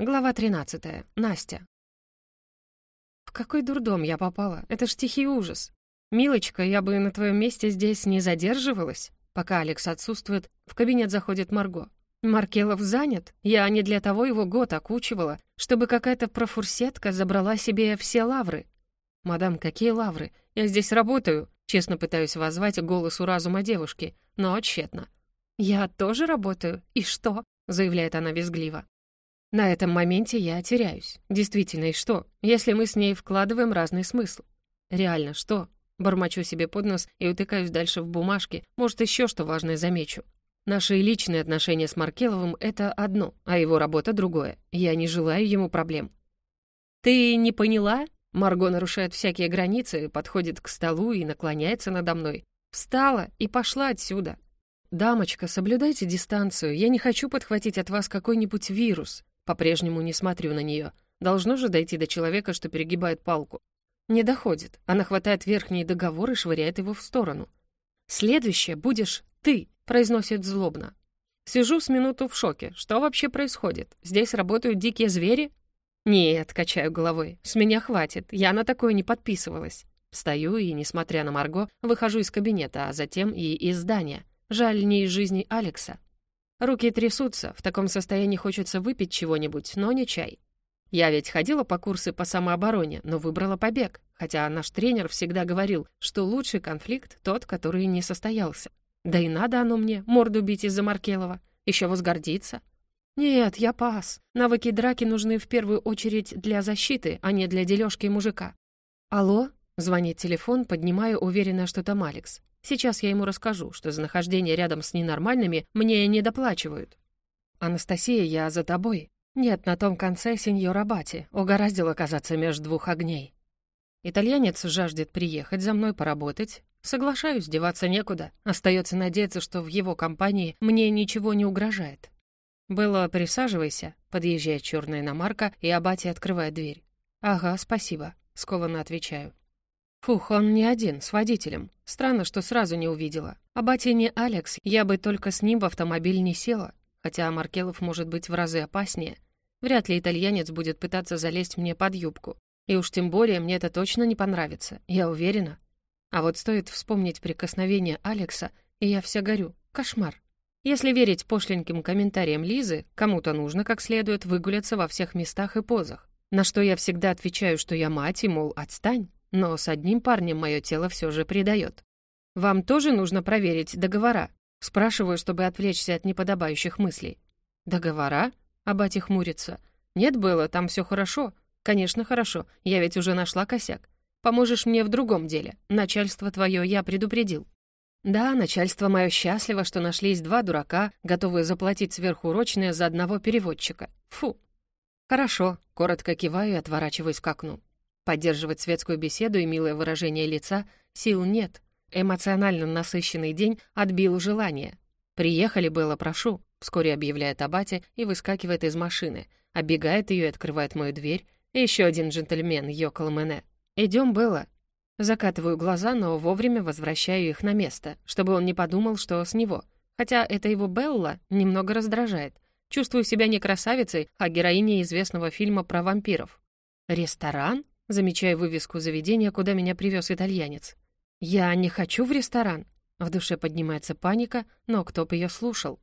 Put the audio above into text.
Глава 13. Настя. В какой дурдом я попала? Это ж тихий ужас. Милочка, я бы на твоем месте здесь не задерживалась. Пока Алекс отсутствует, в кабинет заходит Марго. Маркелов занят. Я не для того его год окучивала, чтобы какая-то профурсетка забрала себе все лавры. Мадам, какие лавры? Я здесь работаю. Честно пытаюсь воззвать голосу разума девушки, но тщетно. «Я тоже работаю. И что?» — заявляет она визгливо. На этом моменте я теряюсь. Действительно, и что, если мы с ней вкладываем разный смысл? Реально, что? Бормочу себе под нос и утыкаюсь дальше в бумажке, может, еще что важное замечу. Наши личные отношения с Маркеловым — это одно, а его работа — другое. Я не желаю ему проблем. «Ты не поняла?» Марго нарушает всякие границы, подходит к столу и наклоняется надо мной. «Встала и пошла отсюда». «Дамочка, соблюдайте дистанцию. Я не хочу подхватить от вас какой-нибудь вирус. По-прежнему не смотрю на нее. Должно же дойти до человека, что перегибает палку. Не доходит. Она хватает верхний договор и швыряет его в сторону. «Следующее будешь ты», — произносит злобно. Сижу с минуту в шоке. Что вообще происходит? Здесь работают дикие звери? Нет, качаю головой. С меня хватит. Я на такое не подписывалась. Встаю и, несмотря на Марго, выхожу из кабинета, а затем и из здания. Жаль, не из жизни Алекса. Руки трясутся, в таком состоянии хочется выпить чего-нибудь, но не чай. Я ведь ходила по курсы по самообороне, но выбрала побег, хотя наш тренер всегда говорил, что лучший конфликт тот, который не состоялся. Да и надо оно мне, морду бить из-за Маркелова, еще возгордиться. Нет, я пас. Навыки драки нужны в первую очередь для защиты, а не для дележки мужика. Алло? Звонит телефон, поднимаю, уверенно, что там Алекс. Сейчас я ему расскажу, что за нахождение рядом с ненормальными мне не доплачивают. «Анастасия, я за тобой». «Нет, на том конце сеньор Абати. Угораздило оказаться между двух огней». Итальянец жаждет приехать за мной поработать. Соглашаюсь, деваться некуда. Остается надеяться, что в его компании мне ничего не угрожает. «Было, присаживайся», — подъезжает черная иномарка, и Абати открывает дверь. «Ага, спасибо», — скованно отвечаю. Фух, он не один, с водителем. Странно, что сразу не увидела. А батя не Алекс, я бы только с ним в автомобиль не села. Хотя Маркелов может быть в разы опаснее. Вряд ли итальянец будет пытаться залезть мне под юбку. И уж тем более мне это точно не понравится, я уверена. А вот стоит вспомнить прикосновение Алекса, и я вся горю. Кошмар. Если верить пошленьким комментариям Лизы, кому-то нужно как следует выгуляться во всех местах и позах. На что я всегда отвечаю, что я мать, и, мол, отстань. Но с одним парнем мое тело все же предает. «Вам тоже нужно проверить договора?» Спрашиваю, чтобы отвлечься от неподобающих мыслей. «Договора?» А батя хмурится. «Нет, было, там все хорошо». «Конечно, хорошо. Я ведь уже нашла косяк. Поможешь мне в другом деле. Начальство твое я предупредил». Да, начальство мое счастливо, что нашлись два дурака, готовые заплатить сверхурочные за одного переводчика. Фу. Хорошо, коротко киваю и отворачиваюсь к окну. Поддерживать светскую беседу и милое выражение лица сил нет. Эмоционально насыщенный день отбил желание. «Приехали было, прошу», — вскоре объявляет Абати и выскакивает из машины, оббегает ее и открывает мою дверь. Еще один джентльмен, Йокол Мене. «Идем было». Закатываю глаза, но вовремя возвращаю их на место, чтобы он не подумал, что с него. Хотя это его Белла немного раздражает. Чувствую себя не красавицей, а героиней известного фильма про вампиров. «Ресторан?» Замечаю вывеску заведения, куда меня привез итальянец. «Я не хочу в ресторан». В душе поднимается паника, но кто бы ее слушал?